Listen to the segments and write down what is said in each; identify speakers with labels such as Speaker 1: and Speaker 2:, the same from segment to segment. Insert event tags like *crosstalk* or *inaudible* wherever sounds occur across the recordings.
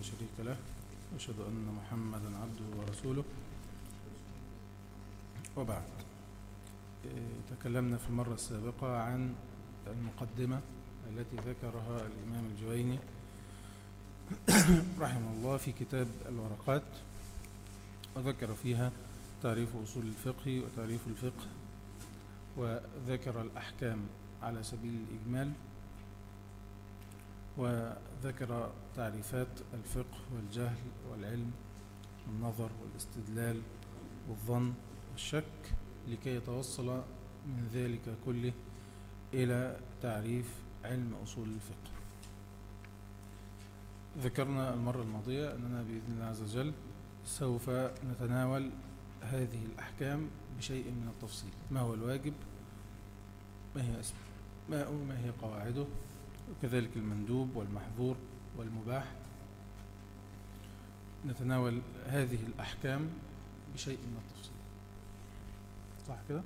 Speaker 1: لا شريك له وأشهد أن محمدا عبده ورسوله. وبعد. تكلمنا في المرة السابقة عن المقدمة التي ذكرها الإمام الجويني *coughs* رحمه الله في كتاب الورقات وذكر فيها تعريف أصول الفقه وتعريف الفقه وذكر الأحكام على سبيل الإجمال. وذكر تعريفات الفقه والجهل والعلم والنظر والاستدلال والظن والشك لكي يتوصل من ذلك كله إلى تعريف علم أصول الفقه. ذكرنا المرة الماضية أننا بإذن الله عز وجل سوف نتناول هذه الأحكام بشيء من التفصيل. ما هو الواجب؟ ما هي أسماءه ما هي قواعده؟ وكذلك المندوب والمحظور والمباح. نتناول هذه الأحكام بشيء من التفصيل. صح كده؟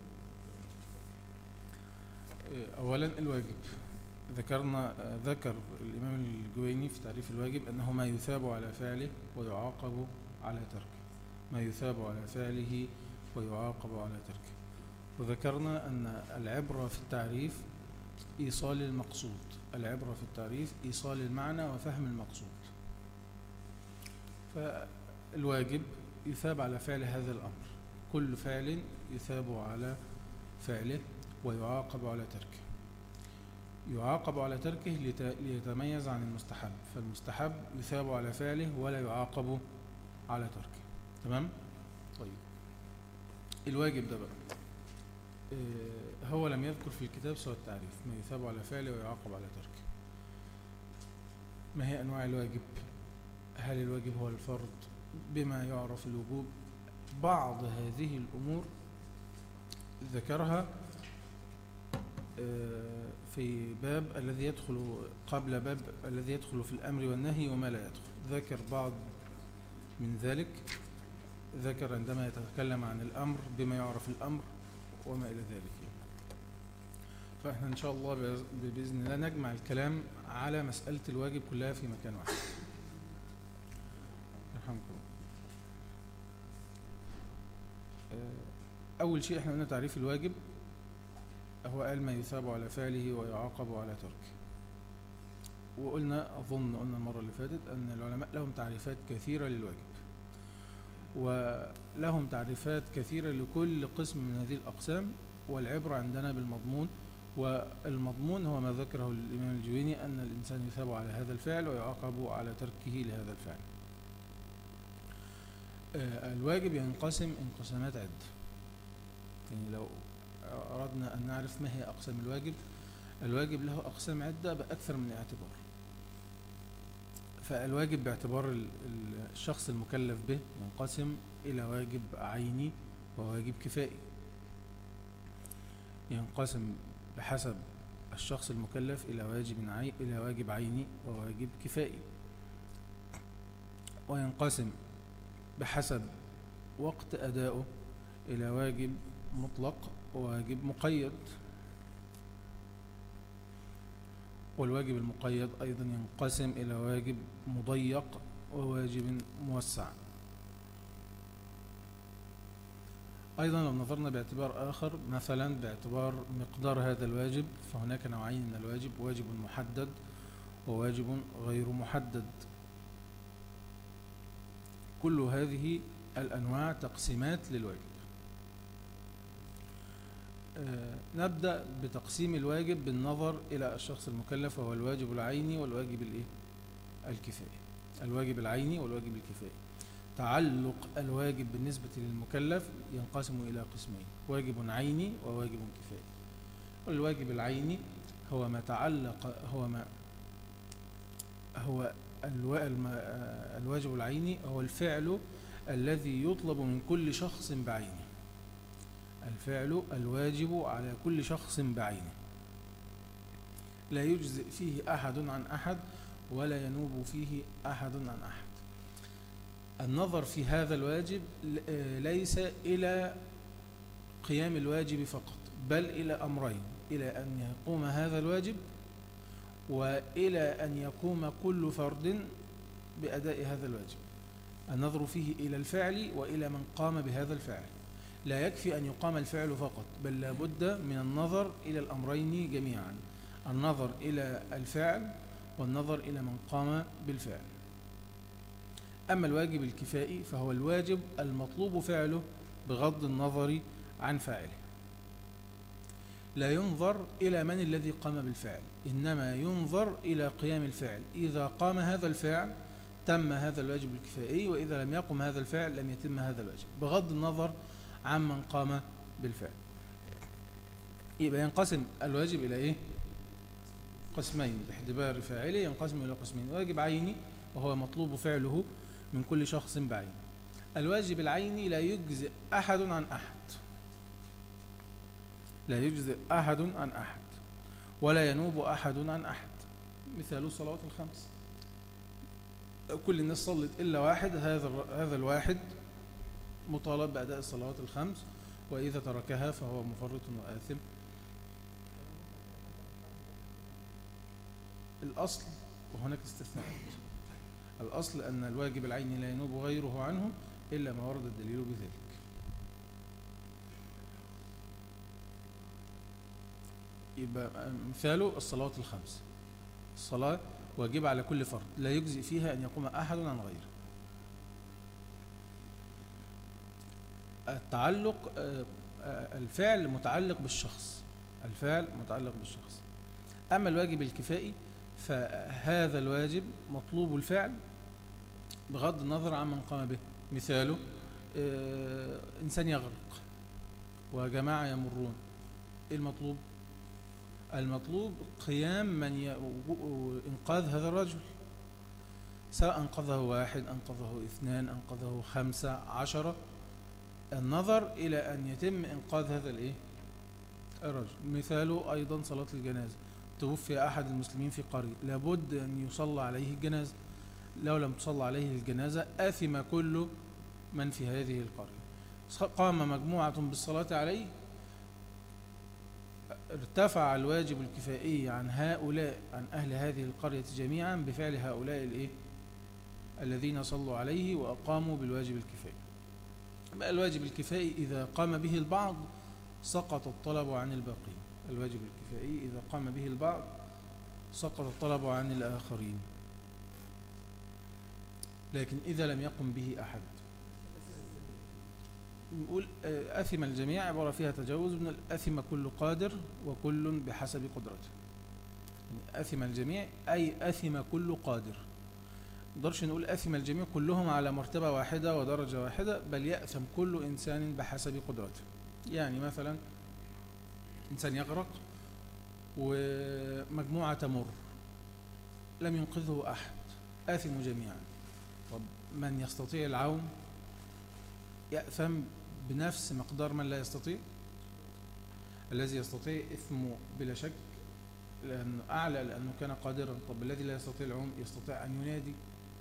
Speaker 1: أولا الواجب. ذكرنا ذكر الإمام الجويني في تعريف الواجب أنه ما يثاب على فعله ويعاقب على تركه. ما يثاب على فعله ويعاقب على تركه. وذكرنا أن العبرة في التعريف إيصال المقصود العبرة في التعريف إيصال المعنى وفهم المقصود. فالواجب يثاب على فعل هذا الأمر. كل فعل يثاب على فعله ويعاقب على تركه. يعاقب على تركه ليتميز عن المستحب. فالمستحب يثاب على فعله ولا يعاقب على تركه. تمام؟ طيب. الواجب ده بقى. هو لم يذكر في الكتاب سوى التعريف ما يثاب على فعله ويعاقب على تركه. ما هي أنواع الواجب؟ هل الواجب هو الفرض بما يعرف الوجوب؟ بعض هذه الأمور ذكرها في باب الذي يدخل قبل باب الذي يدخل في الأمر والنهي وما لا يدخل. ذكر بعض من ذلك. ذكر عندما يتكلم عن الأمر بما يعرف الأمر وما إلى ذلك. فإحنا إن شاء الله بإذن الله نجمع الكلام على مسألة الواجب كلها في مكان واحد. يرحمكم. أول شيء إحنا قلنا تعريف الواجب هو قال ما يثاب على فعله ويعاقب على تركه. وقلنا أظن قلنا المرة اللي فاتت أن العلماء لهم تعريفات كثيرة للواجب. ولهم تعريفات كثيرة لكل قسم من هذه الأقسام والعبرة عندنا بالمضمون والمضمون هو ما ذكره الإمام الجويني أن الإنسان يثاب على هذا الفعل ويعاقب على تركه لهذا الفعل. الواجب ينقسم انقسامات عدة. يعني لو أردنا أن نعرف ما هي أقسام الواجب الواجب له أقسام عدة بأكثر من اعتبار. فالواجب باعتبار الشخص المكلف به ينقسم إلى واجب عيني وواجب كفائي ينقسم بحسب الشخص المكلف إلى واجب. إلى واجب عيني وواجب كفائي وينقسم بحسب وقت أدائه إلى واجب مطلق وواجب مقيد والواجب المقيد أيضا ينقسم إلى واجب مضيق وواجب موسع. أيضا لو نظرنا باعتبار آخر مثلا باعتبار مقدار هذا الواجب فهناك نوعين من الواجب واجب محدد وواجب غير محدد. كل هذه الأنواع تقسيمات للواجب. نبدأ بتقسيم الواجب بالنظر إلى الشخص المكلف وهو الواجب العيني والواجب الإيه؟ الكفائي. الواجب العيني والواجب الكفائي. تعلق الواجب بالنسبة للمكلف ينقسم إلى قسمين واجب عيني وواجب كفائي. والواجب العيني هو ما تعلق هو ما هو الواجب العيني هو الفعل الذي يطلب من كل شخص بعينه. الفعل الواجب على كل شخص بعينه. لا يجزئ فيه أحد عن أحد ولا ينوب فيه أحد عن أحد. النظر في هذا الواجب ليس إلى قيام الواجب فقط بل إلى أمرين إلى أن يقوم هذا الواجب وإلى أن يقوم كل فرد بأداء هذا الواجب. النظر فيه إلى الفعل وإلى من قام بهذا الفعل. لا يكفي أن يقام الفعل فقط بل لابد من النظر إلى الأمرين جميعا. النظر إلى الفعل والنظر إلى من قام بالفعل. أما الواجب الكفائي فهو الواجب المطلوب فعله بغض النظر عن فاعله. لا ينظر إلى من الذي قام بالفعل إنما ينظر إلى قيام الفعل. إذا قام هذا الفعل تم هذا الواجب الكفائي وإذا لم يقم هذا الفعل لم يتم هذا الواجب. بغض النظر عمن قام بالفعل. يبقى ينقسم الواجب إلى إيه؟ قسمين باعتبار فاعله ينقسم إلى قسمين واجب عيني وهو مطلوب فعله من كل شخص بعين الواجب العيني لا يجزئ أحد عن أحد. لا يجزئ أحد عن أحد ولا ينوب أحد عن أحد. مثال الصلوات الخمس. كل الناس صلت إلا واحد هذا هذا الواحد مطالب بأداء الصلوات الخمس وإذا تركها فهو مفرط وآثم. الأصل وهناك استثناءات الأصل أن الواجب العيني لا ينوب غيره عنه إلا ما ورد الدليل بذلك. يبقى مثاله الصلوات الخمس. الصلاة واجبة على كل فرد. لا يجزئ فيها أن يقوم أحد عن غيره. التعلق آه، آه، الفعل متعلق بالشخص الفعل متعلق بالشخص. أما الواجب الكفائي فهذا الواجب مطلوب الفعل بغض النظر عن من قام به. مثاله آه، إنسان يغرق وجماعة يمرون. إيه المطلوب؟ المطلوب قيام من. إنقاذ هذا الرجل. سواء أنقذه واحد أنقذه اثنان أنقذه خمسة عشرة. النظر إلى أن يتم إنقاذ هذا الإيه؟ الرجل. مثاله أيضا صلاة الجنازة. توفي أحد المسلمين في قرية. لابد أن يصلى عليه الجنازة. لو لم تصلى عليه الجنازة آثم كل من في هذه القرية. قام مجموعة بالصلاة عليه. ارتفع الواجب الكفائي عن هؤلاء عن أهل هذه القرية جميعا بفعل هؤلاء الإيه؟ الذين صلوا عليه وأقاموا بالواجب الكفائي. بقى الواجب الكفائي إذا قام به البعض سقط الطلب عن الباقين؟ الواجب الكفائي إذا قام به البعض سقط الطلب عن الآخرين. لكن إذا لم يقم به أحد. نقول آه، أثم الجميع عبارة فيها تجاوز من الأثم كل قادر وكل بحسب قدرته. يعني أثم الجميع أي أثم كل قادر. نقدرش نقول أثم الجميع كلهم على مرتبة واحدة ودرجة واحدة بل يأثم كل إنسان بحسب قدرته يعني مثلا إنسان يغرق ومجموعة تمر لم ينقذه أحد. آثم جميعا. طب من يستطيع العون؟ يأثم بنفس مقدار من لا يستطيع؟ الذي يستطيع إثمه بلا شك لأنه أعلى لأنه كان قادرا. طب الذي لا يستطيع العوم يستطيع أن ينادي.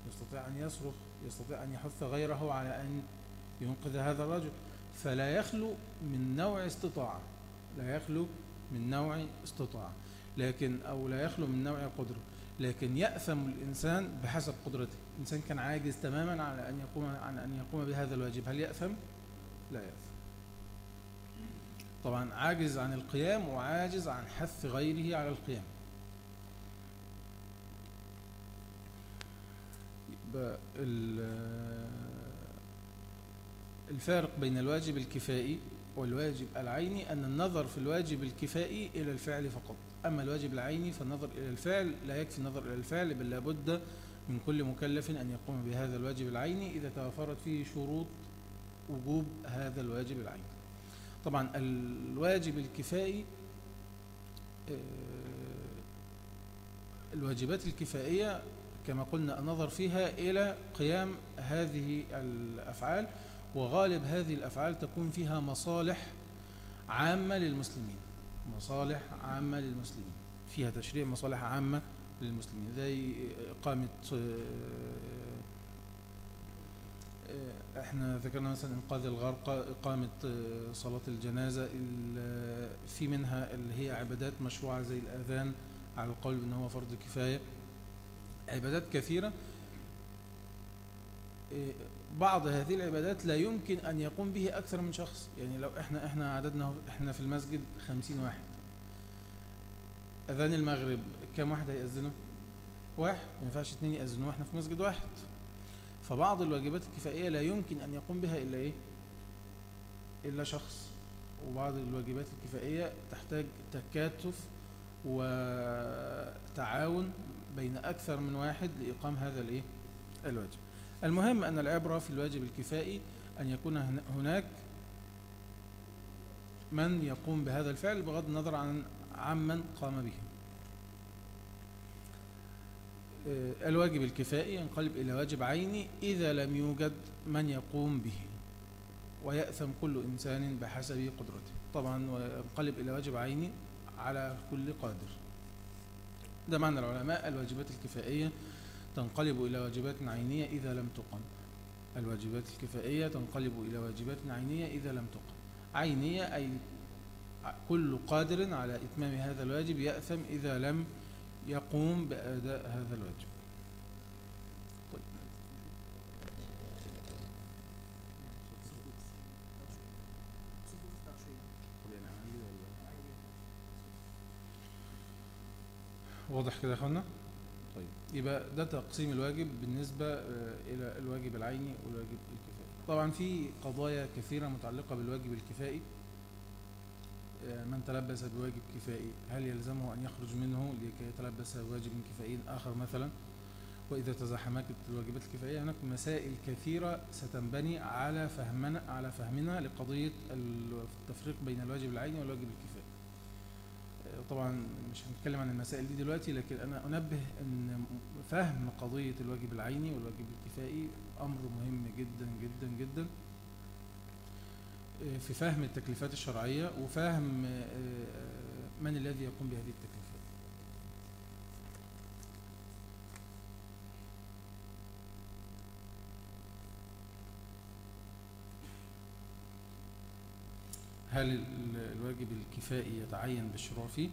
Speaker 1: يستطيع أن يصرخ يستطيع أن يحث غيره على أن ينقذ هذا الرجل. فلا يخلو من نوع استطاعة لا يخلو من نوع استطاعة. لكن أو لا يخلو من نوع قدرة. لكن يأثم الإنسان بحسب قدرته. الإنسان كان عاجز تماما على أن يقوم عن أن يقوم بهذا الواجب. هل يأثم؟ لا يأثم. طبعا عاجز عن القيام وعاجز عن حث غيره على القيام. الفارق بين الواجب الكفائي والواجب العيني أن النظر في الواجب الكفائي إلى الفعل فقط. أما الواجب العيني فالنظر إلى الفعل لا يكفي النظر إلى الفعل بل لابد من كل مكلف أن يقوم بهذا الواجب العيني إذا توفرت فيه شروط وجوب هذا الواجب العيني. طبعا الواجب الكفائي آه، الواجبات الكفائية كما قلنا النظر فيها إلى قيام هذه الأفعال وغالب هذه الأفعال تكون فيها مصالح عامة للمسلمين. مصالح عامة للمسلمين. فيها تشريع مصالح عامة للمسلمين زي إقامة آه، إحنا ذكرنا مثلا إنقاذ الغرق إقامة آه، صلاة الجنازة في منها اللي هي عبادات مشروعة زي الأذان على القول ان هو فرض كفاية. عبادات كثيرة. إيه، بعض هذه العبادات لا يمكن أن يقوم به أكثر من شخص. يعني لو إحنا إحنا عددنا إحنا في المسجد خمسين واحد. أذان المغرب كم واحد هيأذنه؟ واحد. ما ينفعش اثنين يأذنوا إحنا في مسجد واحد. فبعض الواجبات الكفائية لا يمكن أن يقوم بها إلا إيه؟ إلا شخص. وبعض الواجبات الكفائية تحتاج تكاتف وتعاون بين أكثر من واحد لإقام هذا الإيه؟ الواجب. المهم أن العبرة في الواجب الكفائي أن يكون هناك من يقوم بهذا الفعل بغض النظر عن عمن قام به. آه، الواجب الكفائي ينقلب إلى واجب عيني إذا لم يوجد من يقوم به ويأثم كل إنسان بحسب قدرته. طبعا وينقلب إلى واجب عيني على كل قادر. ده معنى العلماء الواجبات الكفائية تنقلب إلى واجبات عينية إذا لم تقم. الواجبات الكفائية تنقلب إلى واجبات عينية إذا لم تقم. عينية أي كل قادر على إتمام هذا الواجب يأثم إذا لم يقوم بأداء هذا الواجب. واضح كده يا إخوانا؟ طيب. يبقى ده تقسيم الواجب بالنسبة آه، إلى الواجب العيني والواجب الكفائي. طبعا في قضايا كثيرة متعلقة بالواجب الكفائي. آه، من تلبس بواجب كفائي هل يلزمه أن يخرج منه لكي يتلبس بواجب كفائي آخر مثلا؟ وإذا تزاحمت الواجبات الكفائية هناك مسائل كثيرة ستنبني على فهمنا على فهمنا لقضية التفريق بين الواجب العيني والواجب الكفائي. طبعا مش هنتكلم عن المسائل دي دلوقتي لكن أنا أنبه أن فهم قضية الواجب العيني والواجب الكفائي أمر مهم جدا جدا جدا آه، في فهم التكليفات الشرعية وفهم آه، من الذي يقوم بهذه التكليفات. هل الواجب الكفائي يتعين بالشروع فيه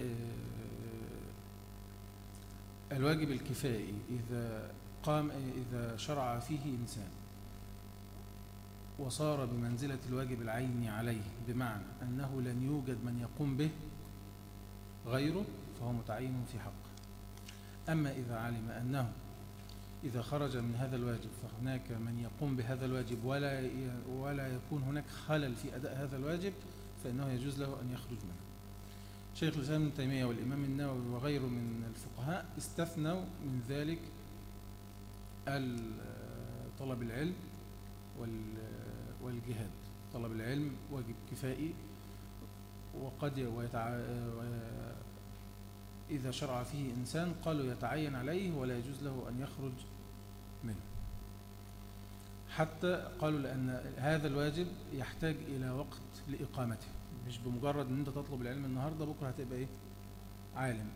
Speaker 1: آه، الواجب الكفائي إذا قام إذا شرع فيه إنسان وصار بمنزلة الواجب العيني عليه بمعنى أنه لن يوجد من يقوم به غيره فهو متعين في حقه. أما إذا علم أنه إذا خرج من هذا الواجب فهناك من يقوم بهذا الواجب ولا ولا يكون هناك خلل في أداء هذا الواجب فإنه يجوز له أن يخرج منه شيخ الإسلام ابن تيمية والإمام النووي وغيره من الفقهاء استثنوا من ذلك طلب العلم والجهاد طلب العلم واجب كفائي وقد. إذا شرع فيه إنسان قالوا يتعين عليه ولا يجوز له أن يخرج منه. حتى قالوا لأن هذا الواجب يحتاج إلى وقت لإقامته. مش بمجرد أن أنت تطلب العلم النهاردة بكرة هتبقى إيه؟ عالم.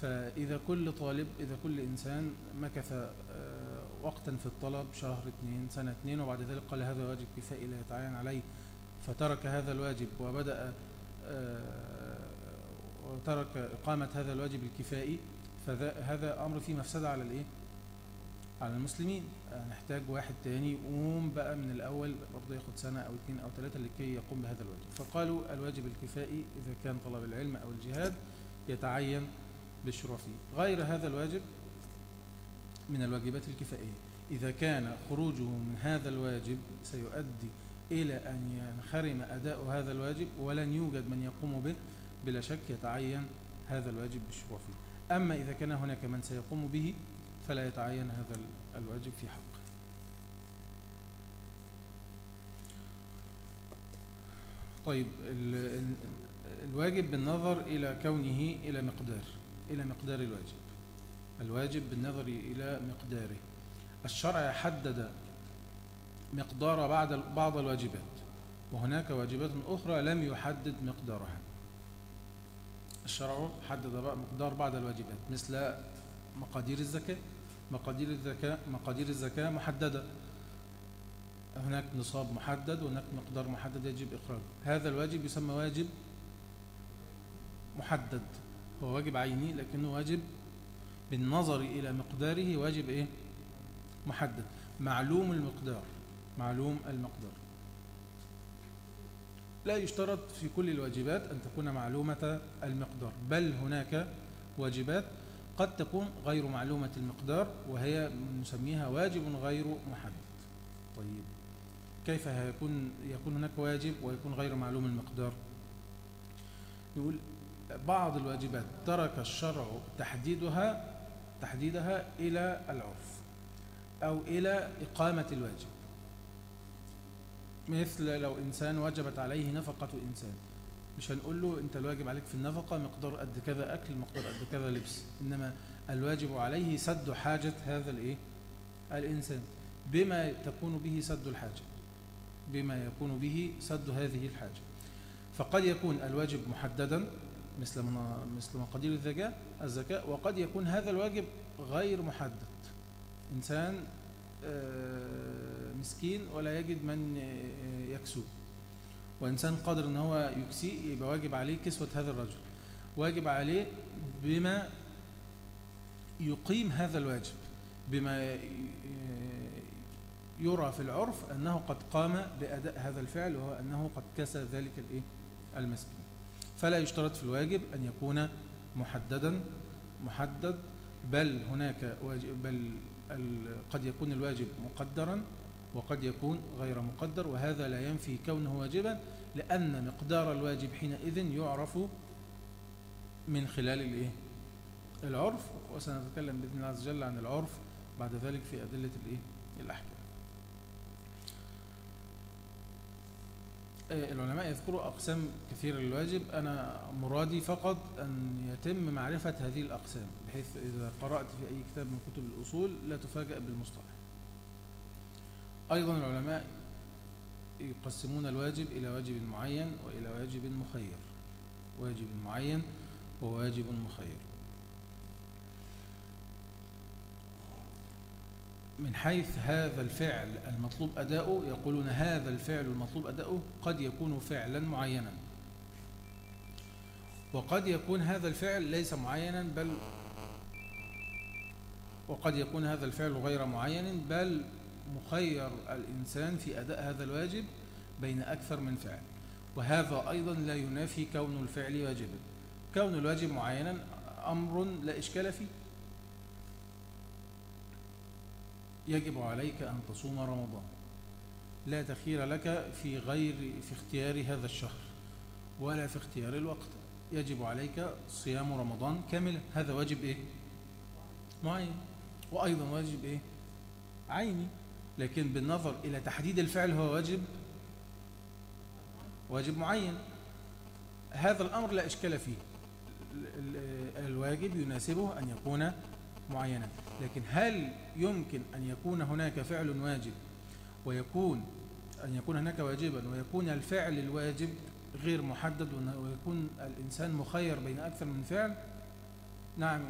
Speaker 1: فإذا كل طالب إذا كل إنسان مكث آه، وقتا في الطلب شهر اثنين سنة اثنين وبعد ذلك قال هذا واجب كفائي لا يتعين عليه فترك هذا الواجب وبدأ آه، وترك إقامة هذا الواجب الكفائي فهذا أمر فيه مفسدة على الإيه؟ على المسلمين. نحتاج واحد تاني يقوم بقى من الأول برضه ياخد سنة أو اثنين أو ثلاثة لكي يقوم بهذا الواجب. فقالوا الواجب الكفائي إذا كان طلب العلم أو الجهاد يتعين بالشروع فيه غير هذا الواجب من الواجبات الكفائية. إذا كان خروجه من هذا الواجب سيؤدي إلى أن ينخرم أداء هذا الواجب ولن يوجد من يقوم به بلا شك يتعين هذا الواجب بالشروع فيه. أما إذا كان هناك من سيقوم به فلا يتعين هذا الواجب في حقه. طيب الواجب بالنظر إلى كونه إلى مقدار إلى مقدار الواجب. الواجب بالنظر إلى مقداره. الشرع حدد مقدار بعض الواجبات وهناك واجبات أخرى لم يحدد مقدارها. الشرع حدد مقدار بعض الواجبات مثل مقادير الزكاة مقادير الزكاة مقادير الزكاة محددة. هناك نصاب محدد وهناك مقدار محدد يجب إخراجه. هذا الواجب يسمى واجب محدد. هو واجب عيني لكنه واجب بالنظر إلى مقداره واجب إيه؟ محدد. معلوم المقدار. معلوم المقدار. لا يشترط في كل الواجبات أن تكون معلومة المقدار بل هناك واجبات قد تكون غير معلومة المقدار وهي نسميها واجب غير محدد. طيب كيف يكون يكون هناك واجب ويكون غير معلوم المقدار؟ نقول بعض الواجبات ترك الشرع تحديدها تحديدها إلى العرف أو إلى إقامة الواجب. مثل لو إنسان وجبت عليه نفقة إنسان. مش هنقول له أنت الواجب عليك في النفقة مقدار قد كذا أكل مقدار قد كذا لبس. إنما الواجب عليه سد حاجة هذا الإيه؟ الإنسان. بما تكون به سد الحاجة. بما يكون به سد هذه الحاجة. فقد يكون الواجب محددا مثل مثل مقادير الزكاة الزكاة وقد يكون هذا الواجب غير محدد. إنسان مسكين ولا يجد من آه، يكسوه. وإنسان قادر أن هو يكسيه يبقى واجب عليه كسوة هذا الرجل. واجب عليه بما يقيم هذا الواجب بما يرى في العرف أنه قد قام بأداء هذا الفعل وهو أنه قد كسى ذلك المسكين. فلا يشترط في الواجب أن يكون محددا محدد بل هناك واجب بل قد يكون الواجب مقدرا وقد يكون غير مقدر وهذا لا ينفي كونه واجبا لأن مقدار الواجب حينئذ يعرف من خلال الإيه؟ العرف وسنتكلم بإذن الله عز وجل عن العرف بعد ذلك في أدلة الإيه؟ الأحكام آه، العلماء يذكروا أقسام كثيرة للواجب. أنا مرادي فقط أن يتم معرفة هذه الأقسام بحيث إذا قرأت في أي كتاب من كتب الأصول لا تفاجأ بالمصطلح. أيضا العلماء يقسمون الواجب إلى واجب معين وإلى واجب مخير. واجب معين وواجب مخير. من حيث هذا الفعل المطلوب أداؤه يقولون هذا الفعل المطلوب أداؤه قد يكون فعلا معينا. وقد يكون هذا الفعل ليس معينا بل وقد يكون هذا الفعل غير معين بل مخير الإنسان في أداء هذا الواجب بين أكثر من فعل. وهذا أيضا لا ينافي كون الفعل واجبا. كون الواجب معينا أمر لا إشكال فيه. يجب عليك أن تصوم رمضان. لا تخير لك في غير في اختيار هذا الشهر ولا في اختيار الوقت. يجب عليك صيام رمضان كاملا هذا واجب إيه؟ معين. وأيضا واجب إيه؟ عيني. لكن بالنظر إلى تحديد الفعل هو واجب واجب معين. هذا الأمر لا إشكال فيه. الواجب يناسبه أن يكون معينا. لكن هل يمكن أن يكون هناك فعل واجب ويكون أن يكون هناك واجبا ويكون الفعل الواجب غير محدد ويكون الإنسان مخير بين أكثر من فعل؟ نعم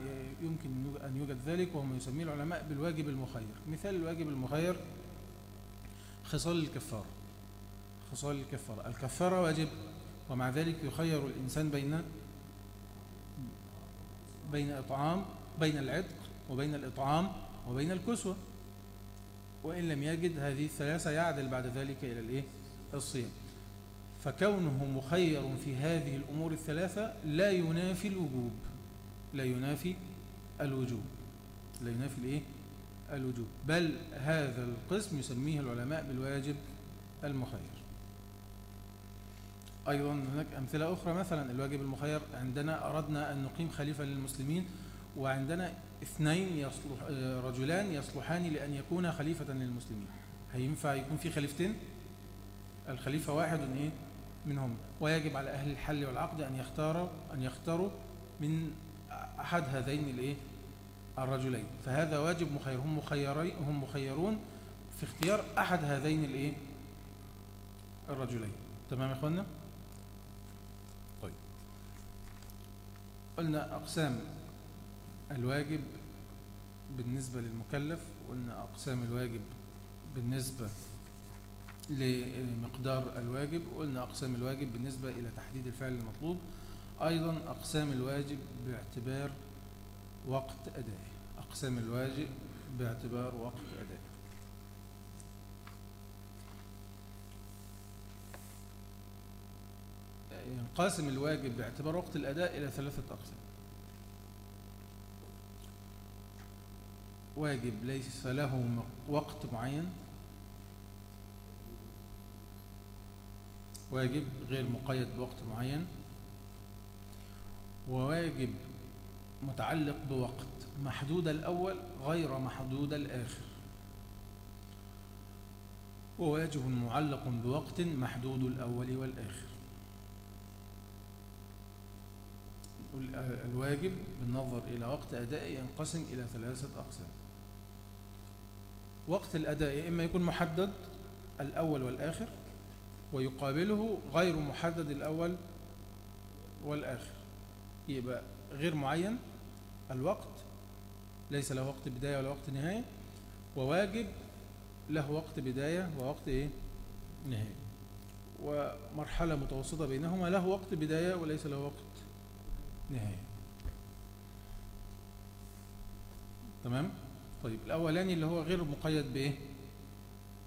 Speaker 1: يمكن أن يوجد ذلك وهم يسميه العلماء بالواجب المخير. مثال الواجب المخير خصال الكفارة. خصال الكفارة. الكفارة واجب ومع ذلك يخير الإنسان بين بين إطعام بين العتق وبين الإطعام وبين الكسوة. وإن لم يجد هذه الثلاثة يعدل بعد ذلك إلى الإيه؟ الصيام. فكونه مخير في هذه الأمور الثلاثة لا ينافي الوجوب. لا ينافي الوجوب. لا ينافي الإيه؟ الوجوب. بل هذا القسم يسميه العلماء بالواجب المخير. أيضا هناك أمثلة أخرى مثلا الواجب المخير. عندنا أردنا أن نقيم خليفة للمسلمين وعندنا اثنين يصلح رجلان يصلحان لأن يكون خليفة للمسلمين. هينفع يكون في خليفتين؟ الخليفة واحد إيه؟ منهم. ويجب على أهل الحل والعقد أن يختاروا أن يختاروا من أحد هذين الإيه؟ الرجلين. فهذا واجب مخير هم مخيرين هم مخيرون في اختيار أحد هذين الإيه؟ الرجلين. تمام يا إخوانا طيب. قلنا أقسام. الواجب بالنسبة للمكلف قلنا أقسام الواجب بالنسبة لمقدار الواجب قلنا أقسام الواجب بالنسبة إلى تحديد الفعل المطلوب. أيضا أقسام الواجب باعتبار وقت أدائه. أقسام الواجب باعتبار وقت أداء ينقسم الواجب باعتبار وقت الأداء إلى ثلاثة أقسام. واجب ليس له وقت معين؟ واجب غير مقيد بوقت معين. وواجب متعلق بوقت محدود الأول غير محدود الآخر. وواجب معلق بوقت محدود الأول والآخر. الواجب بالنظر إلى وقت أدائه ينقسم إلى ثلاثة أقسام. وقت الأداء إما يكون محدد الأول والآخر ويقابله غير محدد الأول والآخر. يبقى غير معين الوقت ليس له وقت بداية ولا وقت نهاية وواجب له وقت بداية ووقت إيه؟ نهاية. ومرحلة متوسطة بينهما له وقت بداية وليس له وقت نهاية. تمام؟ طيب الأولاني اللي هو غير مقيد بإيه؟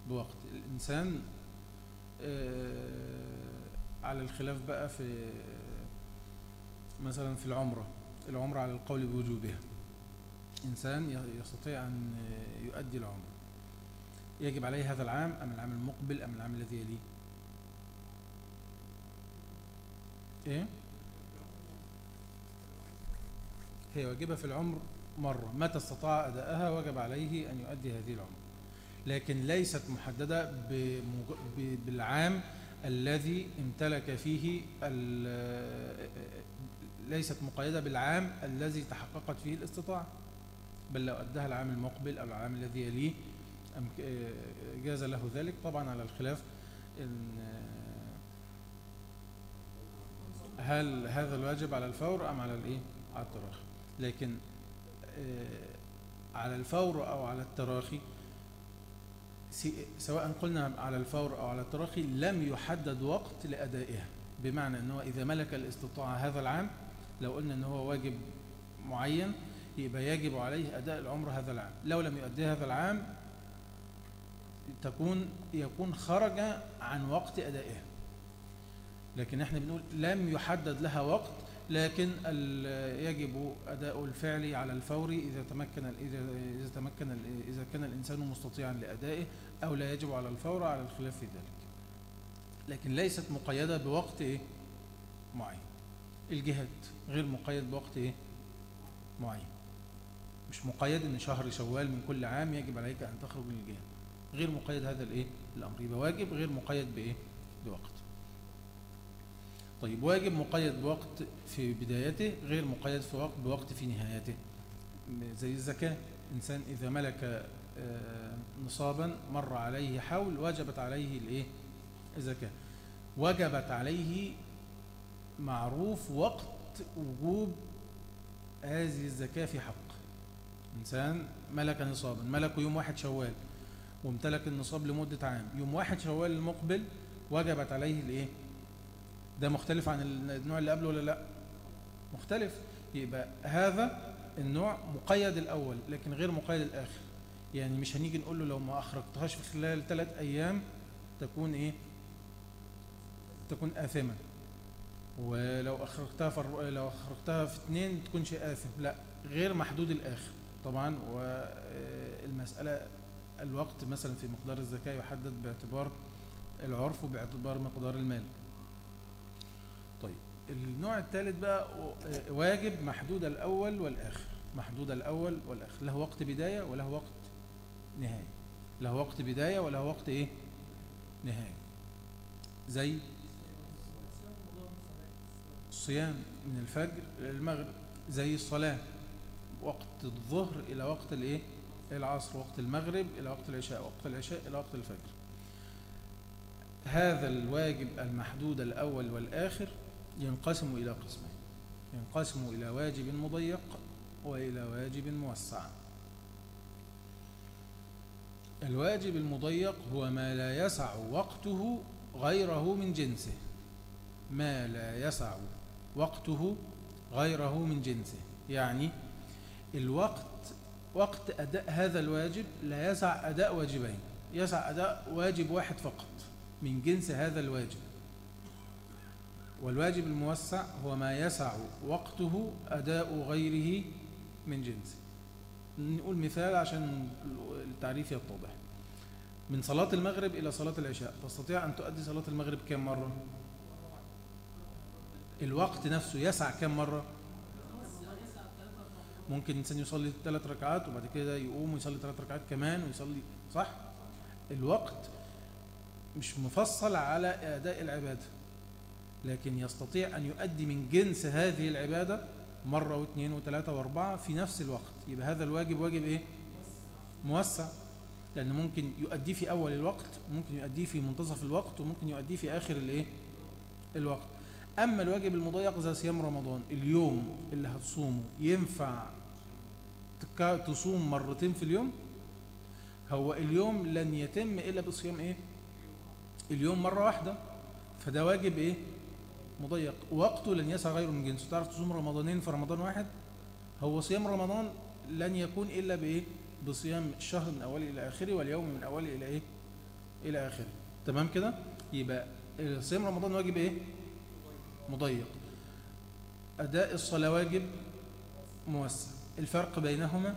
Speaker 1: بوقت. الإنسان آه على الخلاف بقى في مثلا في العمرة. العمرة على القول بوجوبها. إنسان يستطيع أن يؤدي العمرة يجب عليه هذا العام أم العام المقبل أم العام الذي يليه؟ إيه؟ هي واجبة في العمر مرة متى استطاع أداءها وجب عليه أن يؤدي هذه العمر لكن ليست محددة بالعام الذي امتلك فيه ليست مقيدة بالعام الذي تحققت فيه الاستطاعة. بل لو أداها العام المقبل أو العام الذي يليه جاز له ذلك. طبعا على الخلاف إن هل هذا الواجب على الفور أم على الإيه؟ على التراخي. لكن على الفور أو على التراخي سواء قلنا على الفور أو على التراخي لم يحدد وقت لأدائها. بمعنى أنه إذا ملك الاستطاعة هذا العام لو قلنا أنه هو واجب معين يبقى يجب عليه أداء العمر هذا العام. لو لم يؤدي هذا العام تكون يكون خرج عن وقت أدائها. لكن إحنا بنقول لم يحدد لها وقت لكن يجب أداء الفعل على الفور إذا تمكن إذا إذا تمكن إذا كان الإنسان مستطيعا لأدائه أو لا يجب على الفور على الخلاف في ذلك. لكن ليست مقيدة بوقت إيه؟ معين. الجهاد غير مقيد بوقت إيه؟ معين. مش مقيد إن شهر شوال من كل عام يجب عليك أن تخرج من الجهاد. غير مقيد هذا الإيه؟ الأمر. يبقى واجب غير مقيد بإيه؟ بوقت. طيب واجب مقيد بوقت في بدايته غير مقيد في وقت بوقت في نهايته. زي الزكاة إنسان إذا ملك نصابا مر عليه حول وجبت عليه الإيه؟ الزكاة. وجبت عليه معروف وقت وجوب هذه الزكاة في حق. إنسان ملك نصابا ملكه يوم واحد شوال وامتلك النصاب لمدة عام. يوم واحد شوال المقبل وجبت عليه الإيه؟ ده مختلف عن النوع اللي قبله ولا لا؟ مختلف. يبقى هذا النوع مقيد الأول لكن غير مقيد الآخر. يعني مش هنيجي نقول له لو ما أخرجتهاش في خلال ثلاث أيام تكون إيه؟ تكون آثما ولو أخرجتها في لو أخرجتها في اثنين تكون شيء آثم. لا غير محدود الآخر طبعا. والمسألة الوقت مثلا في مقدار الزكاة يحدد باعتبار العرف وباعتبار مقدار المال. طيب النوع الثالث بقى واجب محدود الأول والآخر. محدود الأول والآخر. له وقت بداية وله وقت نهاية. له وقت بداية وله وقت إيه؟ نهاية. زي الصيام من الفجر للمغرب زي الصلاة. وقت الظهر إلى وقت الإيه؟ العصر. وقت المغرب إلى وقت العشاء. وقت العشاء إلى وقت الفجر. هذا الواجب المحدود الأول والآخر. ينقسم إلى قسمين. ينقسم إلى واجب مضيق وإلى واجب موسع. الواجب المضيق هو ما لا يسع وقته غيره من جنسه. ما لا يسع وقته غيره من جنسه. يعني الوقت وقت أداء هذا الواجب لا يسع أداء واجبين. يسع أداء واجب واحد فقط من جنس هذا الواجب. والواجب الموسع هو ما يسع وقته أداء غيره من جنسه نقول مثال عشان التعريف يتضح. من صلاة المغرب إلى صلاة العشاء تستطيع أن تؤدي صلاة المغرب كم مرة؟ الوقت نفسه يسع كم مرة؟ ممكن الإنسان يصلي ثلاث ركعات وبعد كده يقوم ويصلي ثلاث ركعات كمان ويصلي صح؟ الوقت مش مفصل على أداء العبادة. لكن يستطيع أن يؤدي من جنس هذه العبادة مرة واثنين وثلاثة وأربعة في نفس الوقت. يبقى هذا الواجب واجب إيه؟ موسع. لأنه ممكن يؤديه في أول الوقت ممكن يؤديه في منتصف الوقت وممكن يؤديه في آخر الإيه؟ الوقت. أما الواجب المضيق زي صيام رمضان اليوم اللي هتصومه ينفع تصوم مرتين في اليوم؟ هو اليوم لن يتم إلا بصيام إيه؟ اليوم مرة واحدة. فده واجب إيه؟ مضيق. وقته لن يسع غيره من جنسه تعرف تصوم رمضانين في رمضان واحد؟ هو صيام رمضان لن يكون إلا بإيه؟ بصيام الشهر من أوله إلى آخره واليوم من أوله إلى إيه؟ إلى آخره. تمام كده؟ يبقى صيام رمضان واجب إيه؟ مضيق. أداء الصلاة واجب موسع. الفرق بينهما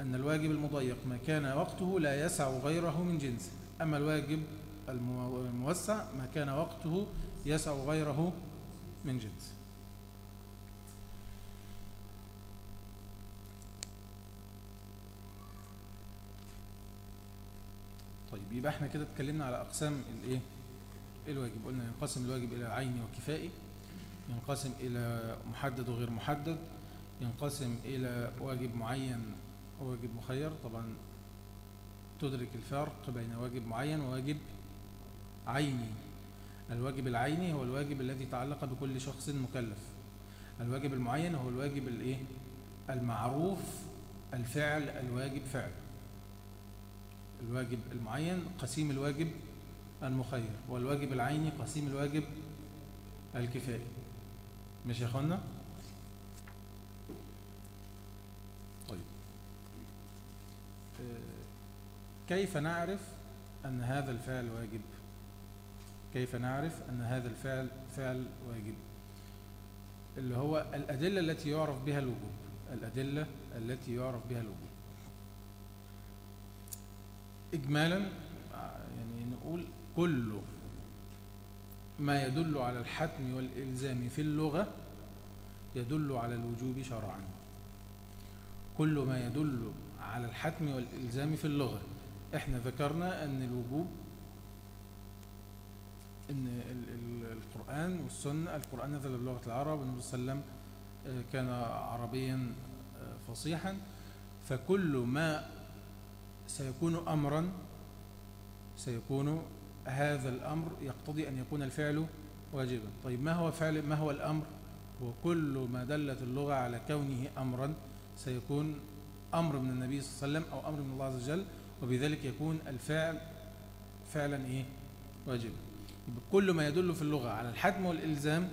Speaker 1: أن الواجب المضيق ما كان وقته لا يسع غيره من جنسه. أما الواجب الموسع ما كان وقته يسع غيره من جنسه طيب يبقى إحنا كده اتكلمنا على أقسام الإيه؟ الواجب. قلنا ينقسم الواجب إلى عيني وكفائي ينقسم إلى محدد وغير محدد ينقسم إلى واجب معين وواجب مخير. طبعا تدرك الفرق بين واجب معين وواجب عيني. الواجب العيني هو الواجب الذي تعلق بكل شخص مكلف. الواجب المعين هو الواجب الايه؟ المعروف الفعل الواجب فعل. الواجب المعين قسيم الواجب المخير والواجب العيني قسيم الواجب الكفائي. مش يا اخوانا؟ طيب. كيف نعرف أن هذا الفعل واجب؟ كيف نعرف أن هذا الفعل فعل واجب؟ اللي هو الأدلة التي يعرف بها الوجوب. الأدلة التي يعرف بها الوجوب. إجمالا يعني نقول كل ما يدل على الحتم والإلزام في اللغة يدل على الوجوب شرعا. كل ما يدل على الحتم والإلزام في اللغة. إحنا ذكرنا أن الوجوب أن القرآن والسنة القرآن نزل بلغة العرب والنبي صلى الله عليه وسلم كان عربيا فصيحا. فكل ما سيكون أمرا سيكون هذا الأمر يقتضي أن يكون الفعل واجبا. طيب ما هو فعل ما هو الأمر؟ وكل ما دلت اللغة على كونه أمرا سيكون أمر من النبي صلى الله عليه وسلم أو أمر من الله عز وجل وبذلك يكون الفعل فعلا إيه؟ واجبا. كل ما يدل في اللغة على الحتم والإلزام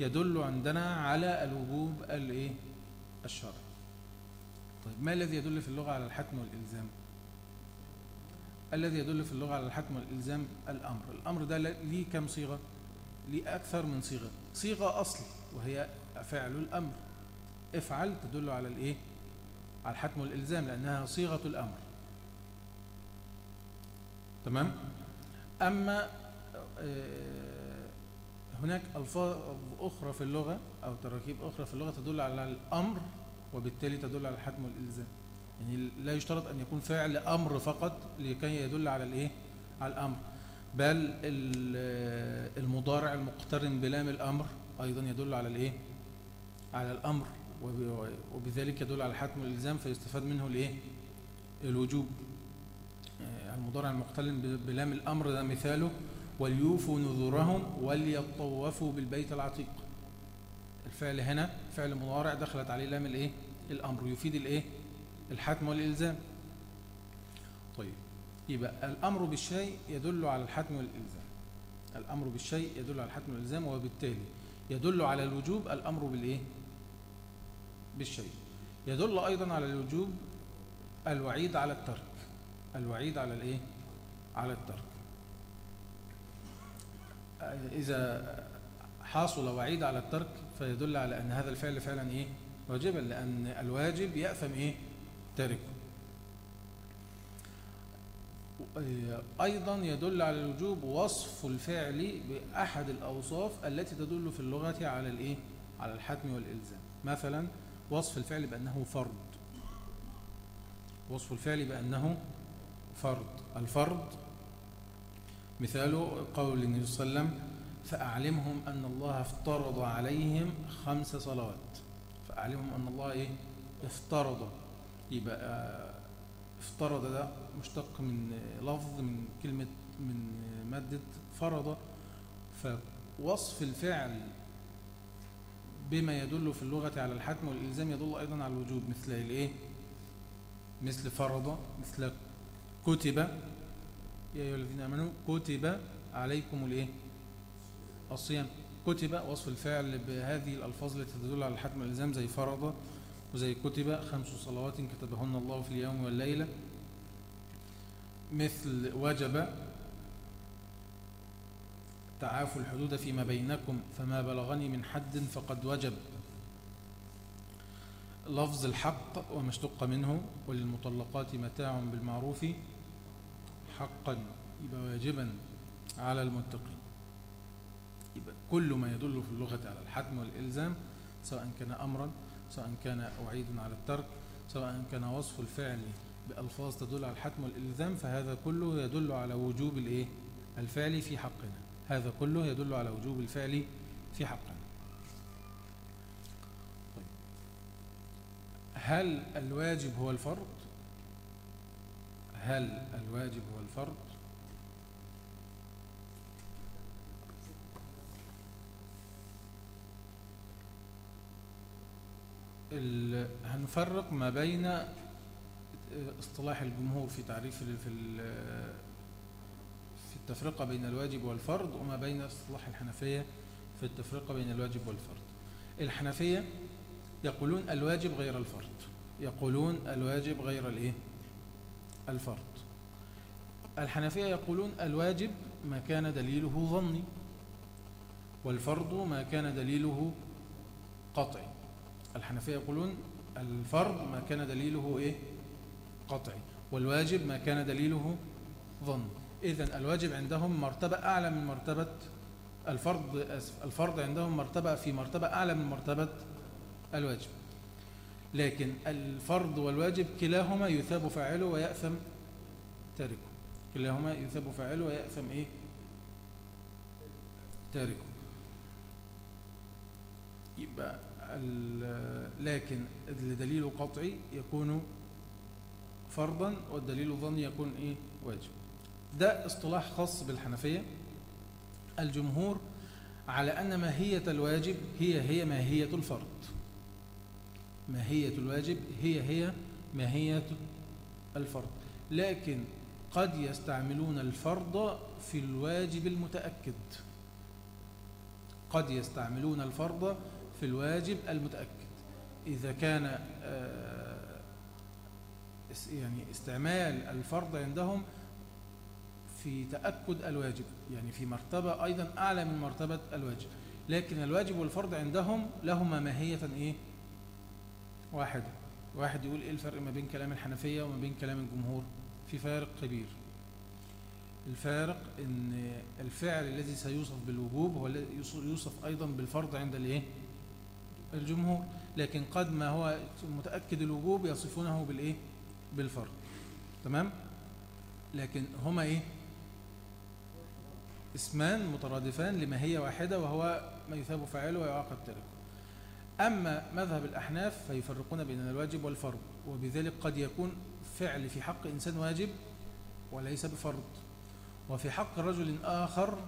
Speaker 1: يدل عندنا على الوجوب الإيه؟ الشرعي طيب ما الذي يدل في اللغة على الحتم والإلزام؟ الذي يدل في اللغة على الحتم والإلزام الأمر. الأمر ده ليه كم صيغة؟ ليه أكثر من صيغة. صيغة أصل وهي فعل الأمر. افعل تدل على الإيه؟ على الحتم والإلزام لأنها صيغة الأمر. تمام؟ أما هناك ألفاظ أخرى في اللغة أو تراكيب أخرى في اللغة تدل على الأمر وبالتالي تدل على الحتم والإلزام يعني لا يشترط أن يكون فعل أمر فقط لكي يدل على الإيه؟ على الأمر بل المضارع المقترن بلام الأمر أيضا يدل على الإيه؟ على الأمر وبذلك يدل على الحتم والإلزام فيستفاد منه الإيه؟ الوجوب المضارع المقترن بلام الأمر ده مثاله وليوفوا نذورهم وليطوفوا بالبيت العتيق. الفعل هنا فعل مضارع دخلت عليه لام الايه؟ الأمر. يفيد الايه؟ الحتم والإلزام. طيب يبقى الأمر بالشيء يدل على الحتم والإلزام. الأمر بالشيء يدل على الحتم والإلزام وبالتالي يدل على الوجوب الأمر بالإيه؟ بالشيء. يدل أيضا على الوجوب الوعيد على الترك. الوعيد على الإيه؟ على الترك. إذا حاصل وعيد على الترك فيدل على أن هذا الفعل فعلا إيه؟ واجبا لأن الواجب يأثم إيه؟ تاركه أيضا يدل على الوجوب وصف الفعل بأحد الأوصاف التي تدل في اللغة على الإيه؟ على الحتم والإلزام مثلا وصف الفعل بأنه فرض وصف الفعل بأنه فرض الفرض مثاله قول النبي صلى الله عليه وسلم فأعلمهم أن الله افترض عليهم خمس صلوات فأعلمهم أن الله إيه؟ افترض يبقى افترض ده مشتق من لفظ من كلمة من مادة فرض فوصف الفعل بما يدل في اللغة على الحتم والإلزام يدل أيضا على الوجوب مثل الإيه؟ مثل فرض مثل كتب يا أيها الذين آمنوا كتب عليكم الإيه؟ الصيام. كتب وصف الفعل بهذه الألفاظ التي تدل على الحتم والإلزام زي فرض وزي كتب. خمس صلوات كتبهن الله في اليوم والليلة. مثل وجب تعافوا الحدود فيما بينكم فما بلغني من حد فقد وجب. لفظ الحق وما اشتق منه وللمطلقات متاع بالمعروف. حقا يبقى واجبا على المتقين يبقى كل ما يدل في اللغة على الحتم والإلزام سواء كان أمرا سواء كان وعيد على الترك سواء كان وصف الفعل بألفاظ تدل على الحتم والإلزام فهذا كله يدل على وجوب الإيه؟ الفعل في حقنا هذا كله يدل على وجوب الفعل في حقنا طيب. هل الواجب هو الفرض هل الواجب هو الفرض؟ هنفرق ما بين اصطلاح الجمهور في تعريف في في التفرقة بين الواجب والفرض وما بين اصطلاح الحنفية في التفرقة بين الواجب والفرض. الحنفية يقولون الواجب غير الفرض. يقولون الواجب غير الإيه؟ الفرض. الحنفية يقولون الواجب ما كان دليله ظني والفرض ما كان دليله قطعي. الحنفية يقولون الفرض ما كان دليله إيه؟ قطعي. والواجب ما كان دليله ظن إذن الواجب عندهم مرتبة أعلى من مرتبة الفرض أسف الفرض عندهم مرتبة في مرتبة أعلى من مرتبة الواجب. لكن الفرض والواجب كلاهما يثاب فاعله ويأثم تاركه. كلاهما يثاب فاعله ويأثم إيه؟ تاركه. يبقى لكن الدليل قطعي يكون فرضا والدليل الظني يكون إيه؟ واجب. ده اصطلاح خاص بالحنفية. الجمهور على أن ماهية الواجب هي هي ماهية الفرض. ماهية الواجب هي هي ماهية الفرض. لكن قد يستعملون الفرض في الواجب المتأكد. قد يستعملون الفرض في الواجب المتأكد. إذا كان آه، يعني استعمال الفرض عندهم في تأكد الواجب يعني في مرتبة أيضا أعلى من مرتبة الواجب. لكن الواجب والفرض عندهم لهما ماهية إيه؟ واحدة واحد يقول إيه الفرق ما بين كلام الحنفية وما بين كلام الجمهور؟ في فارق كبير. الفارق إن الفعل الذي سيوصف بالوجوب هو يوصف أيضا بالفرض عند الإيه؟ الجمهور. لكن قد ما هو متأكد الوجوب يصفونه بالإيه؟ بالفرض. تمام؟ لكن هما إيه؟ اسمان مترادفان لماهية واحدة وهو ما يثاب فاعله ويعاقب تاركه أما مذهب الأحناف فيفرقون بين الواجب والفرض وبذلك قد يكون فعل في حق إنسان واجب وليس بفرض. وفي حق رجل آخر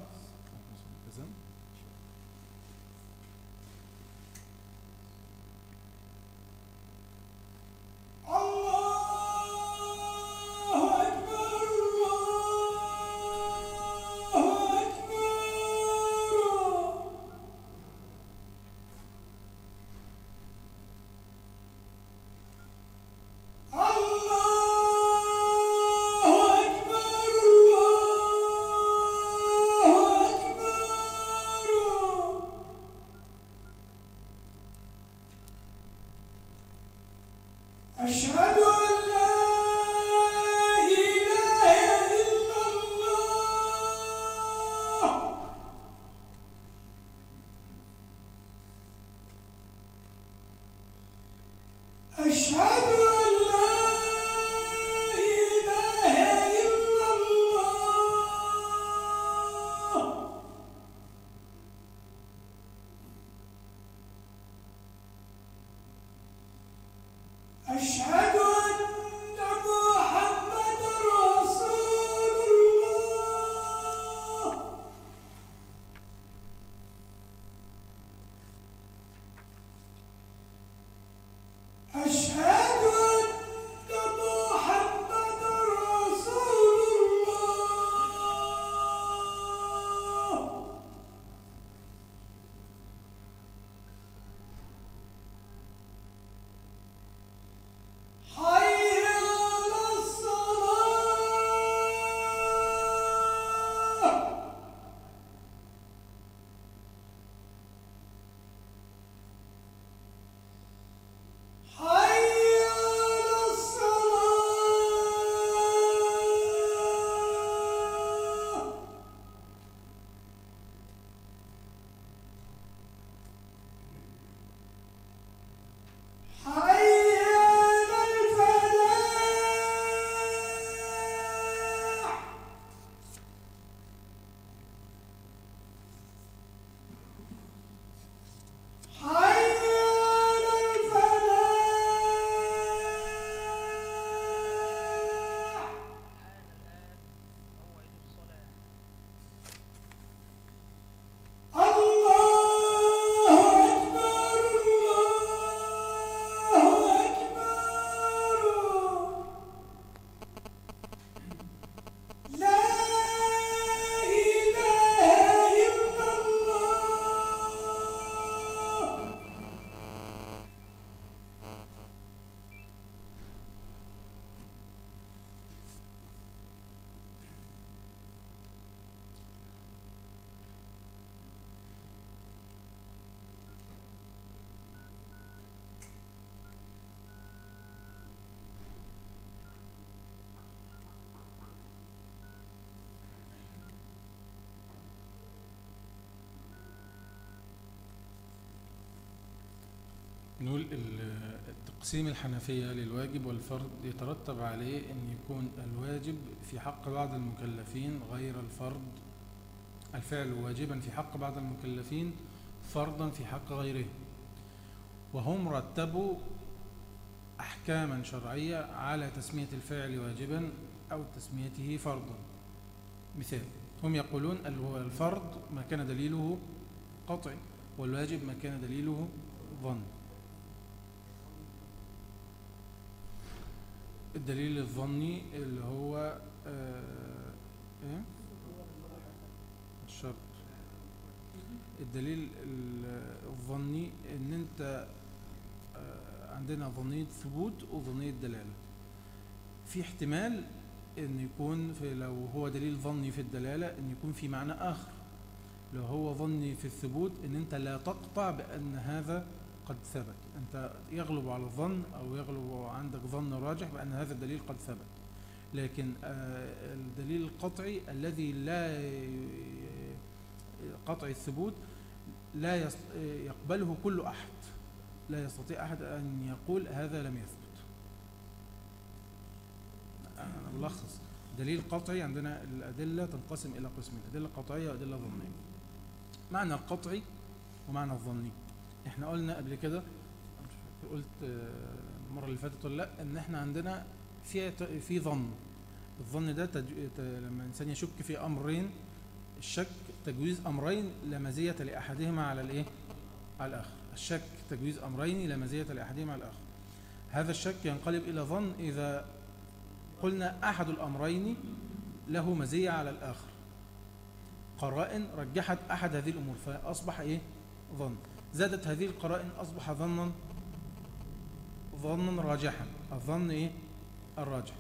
Speaker 1: نقول ال- التقسيم الحنفية للواجب والفرض يترتب عليه أن يكون الواجب في حق بعض المكلفين غير الفرض. الفعل واجبا في حق بعض المكلفين فرضا في حق غيره. وهم رتبوا أحكاما شرعية على تسمية الفعل واجبا أو تسميته فرضا. مثال هم يقولون ال- الفرض ما كان دليله قطعي والواجب ما كان دليله ظن. الدليل الظني اللي هو آه إيه؟ الشرط الدليل ال- الظني إن أنت آه عندنا ظنية ثبوت وظنية دلالة. في احتمال إن يكون في لو هو دليل ظني في الدلالة إن يكون في معنى آخر. لو هو ظني في الثبوت إن أنت لا تقطع بأن هذا قد ثبت. أنت يغلب على الظن أو يغلب عندك ظن راجح بأن هذا الدليل قد ثبت. لكن آه، الدليل القطعي الذي لا قطع الثبوت لا يقبله كل أحد. لا يستطيع أحد أن يقول هذا لم يثبت. أنا بلخص دليل قطعي عندنا الأدلة تنقسم إلى قسمين أدلة قطعية وأدلة ظنية. معنى القطعي ومعنى الظني. إحنا قلنا قبل كده قلت آه، المرة اللي فاتت ولا لأ إن إحنا عندنا في في ظن. الظن ده تج... ت... لما الإنسان يشك في أمرين الشك تجويز أمرين لا مزية لأحدهما على الإيه؟ على الآخر. الشك تجويز أمرين لا مزية لأحدهما على الآخر. هذا الشك ينقلب إلى ظن إذا قلنا أحد الأمرين له مزية على الآخر. قرائن رجحت أحد هذه الأمور فأصبح إيه؟ ظن. زادت هذه القرائن أصبح ظنا ظنا راجحا. الظن إيه؟ الراجح.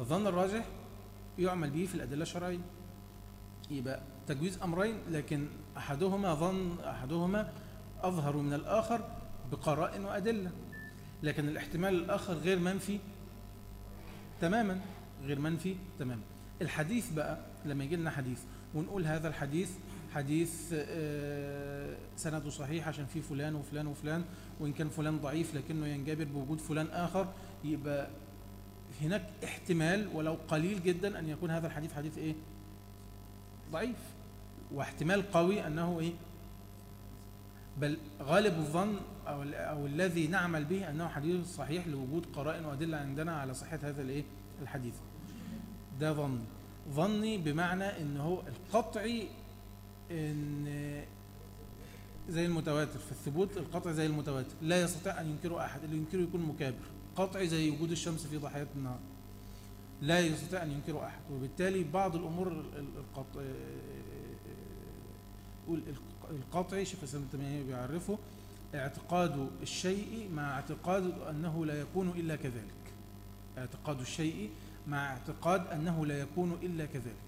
Speaker 1: الظن الراجح يعمل به في الأدلة الشرعية. يبقى تجويز أمرين لكن أحدهما ظن أحدهما أظهر من الآخر بقرائن وأدلة. لكن الاحتمال الآخر غير منفي تماما غير منفي تماما. الحديث بقى لما يجي لنا حديث ونقول هذا الحديث حديث آه، سنده صحيح عشان فيه فلان وفلان وفلان وإن كان فلان ضعيف لكنه ينجبر بوجود فلان آخر يبقى هناك احتمال ولو قليل جدا أن يكون هذا الحديث حديث إيه؟ ضعيف. واحتمال قوي أنه إيه؟ بل غالب الظن أو, أو الذي نعمل به أنه حديث صحيح لوجود قرائن وأدلة عندنا على صحة هذا الإيه؟ الحديث. ده ظن ظني بمعنى ان هو القطعي إن زي المتواتر في الثبوت القطع زي المتواتر. لا يستطيع أن ينكره أحد اللي ينكره يكون مكابر. قطعي زي وجود الشمس في ضحيات النهار. لا يستطيع أن ينكره أحد. وبالتالي بعض الأمور ال- ال- القط... قول الق- القطعي شيخ الاسلام ابن تيمية بيعرفه اعتقاد الشيء مع اعتقاد أنه لا يكون إلا كذلك. اعتقاد الشيء مع اعتقاد أنه لا يكون إلا كذلك.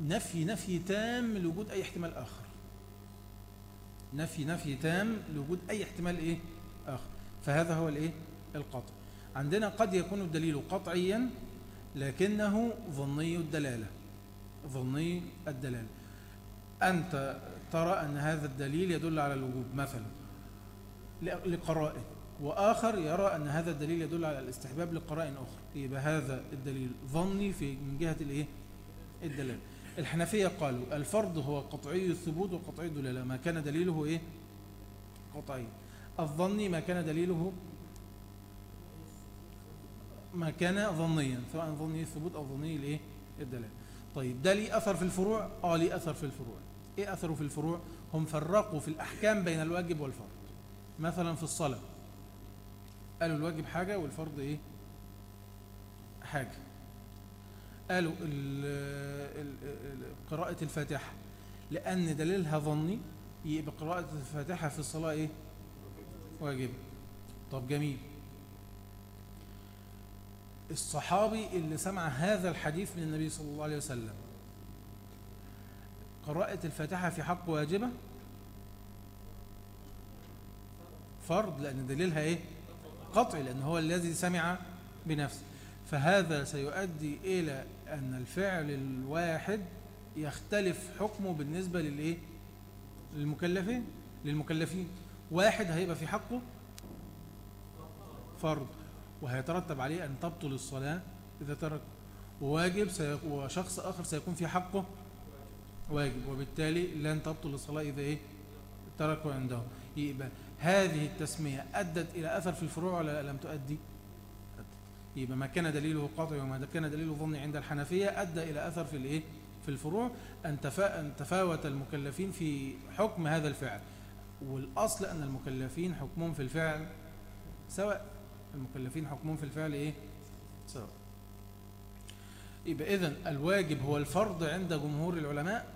Speaker 1: نفي نفي تام لوجود أي احتمال آخر. نفي نفي تام لوجود أي احتمال إيه؟ آخر. فهذا هو الإيه؟ القطع. عندنا قد يكون الدليل قطعيا لكنه ظني الدلالة. ظني الدلالة. أنت ترى أن هذا الدليل يدل على الوجوب مثلا لقرائن. وآخر يرى أن هذا الدليل يدل على الاستحباب لقرائن أخرى. يبقى هذا الدليل ظني في من جهة الإيه؟ الدلالة. الحنفية قالوا الفرض هو قطعي الثبوت وقطعي الدلالة ما كان دليله إيه؟ قطعي الظني ما كان دليله ما كان ظنيا سواء ظني الثبوت أو ظني الإيه؟ الدلالة طيب ده ليه أثر في الفروع؟ آه ليه أثر في الفروع إيه أثره في الفروع؟ هم فرقوا في الأحكام بين الواجب والفرض مثلا في الصلاة قالوا الواجب حاجة والفرض إيه؟ حاجة قالوا ال- ال- ال- قراءة الفاتحة لأن دليلها ظني يبقى قراءة الفاتحة في الصلاة إيه؟ واجب. طب جميل. الصحابي اللي سمع هذا الحديث من النبي صلى الله عليه وسلم قراءة الفاتحة في حق واجبة؟ فرض لأن دليلها إيه؟ قطعي لأن هو الذي سمع بنفسه. فهذا سيؤدي إلى أن الفعل الواحد يختلف حكمه بالنسبة للإيه؟ للمكلفين؟ للمكلفين. واحد هيبقى في حقه فرض وهيترتب عليه أن تبطل الصلاة إذا ترك. وواجب وشخص آخر سيكون في حقه واجب وبالتالي لن تبطل الصلاة إذا إيه؟ تركه عنده. يبقى هذه التسمية أدت إلى أثر في الفروع ولا لم تؤدي. يبقى ما كان دليله قاطع وما كان دليله ظني عند الحنفية أدى إلى أثر في الإيه؟ في الفروع أن تفا- أن تفاوت المكلفين في حكم هذا الفعل. والأصل أن المكلفين حكمهم في الفعل سواء. المكلفين حكمهم في الفعل إيه؟ سواء. يبقى إذن الواجب هو الفرض عند جمهور العلماء.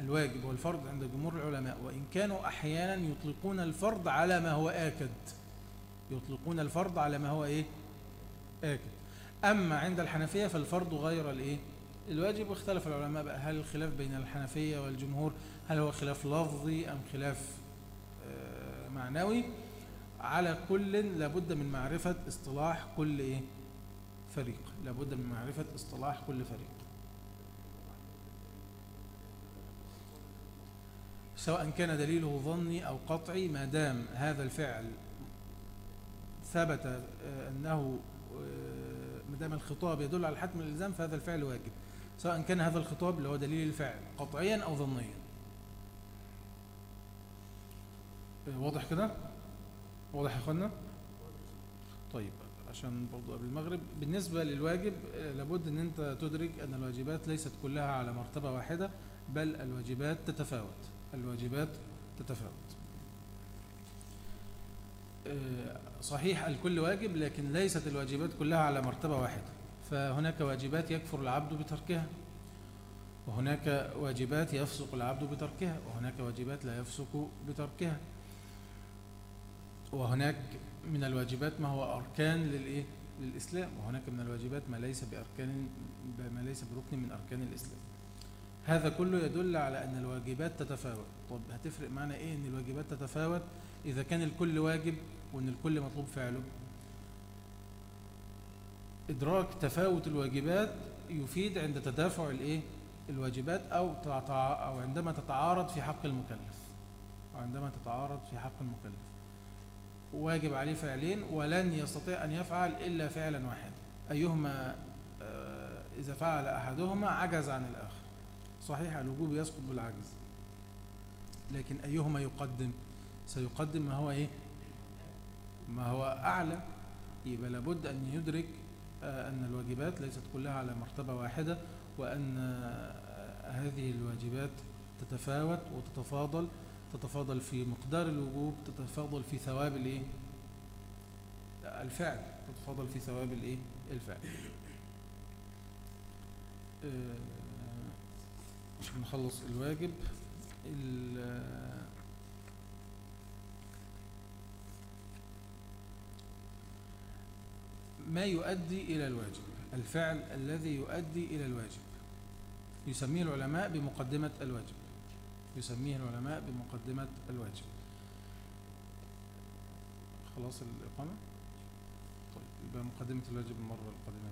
Speaker 1: الواجب هو الفرض عند جمهور العلماء. وإن كانوا أحيانا يطلقون الفرض على ما هو آكد. يطلقون الفرض على ما هو إيه؟ آكد أما عند الحنفية فالفرض غير الإيه؟ الواجب واختلف العلماء بقى. هل الخلاف بين الحنفية والجمهور هل هو خلاف لفظي أم خلاف آه، معنوي؟ على كل لابد من معرفة اصطلاح كل إيه؟ فريق. لابد من معرفة اصطلاح كل فريق. سواء كان دليله ظني أو قطعي ما دام هذا الفعل ثبت آه، أنه ما دام الخطاب يدل على حتم الإلزام فهذا الفعل واجب سواء كان هذا الخطاب اللي هو دليل الفعل قطعيا أو ظنيا واضح كده؟ واضح يا إخوانا؟ طيب عشان برضو قبل المغرب بالنسبة للواجب لابد إن أنت تدرك أن الواجبات ليست كلها على مرتبة واحدة بل الواجبات تتفاوت الواجبات تتفاوت آه، صحيح الكل واجب لكن ليست الواجبات كلها على مرتبة واحدة. فهناك واجبات يكفر العبد بتركها وهناك واجبات يفسق العبد بتركها وهناك واجبات لا يفسق بتركها. وهناك من الواجبات ما هو أركان للإيه؟ للإسلام. وهناك من الواجبات ما ليس بأركان ما ليس بركن من أركان الإسلام. هذا كله يدل على أن الواجبات تتفاوت. طب هتفرق معنا إيه أن الواجبات تتفاوت؟ إذا كان الكل واجب وأن الكل مطلوب فعله. إدراك تفاوت الواجبات يفيد عند تدافع الإيه؟ الواجبات أو أو عندما تتعارض في حق المكلف. أو عندما تتعارض في حق المكلف. واجب عليه فعلين ولن يستطيع أن يفعل إلا فعلا واحدا. أيهما آه، إذا فعل أحدهما عجز عن الآخر. صحيح الوجوب يسقط بالعجز. لكن أيهما يقدم؟ سيقدم ما هو إيه؟ ما هو أعلى. يبقى لابد أن يدرك آه، أن الواجبات ليست كلها على مرتبة واحدة وأن آه، هذه الواجبات تتفاوت وتتفاضل. تتفاضل في مقدار الوجوب تتفاضل في ثواب الإيه؟ الفعل. تتفاضل في ثواب الإيه؟ الفعل. آه، نخلص الواجب. ما يؤدي إلى الواجب الفعل الذي يؤدي إلى الواجب. يسميه العلماء بمقدمة الواجب. يسميه العلماء بمقدمة الواجب. خلاص الإقامة؟ طيب يبقى مقدمة الواجب المرة القادمة.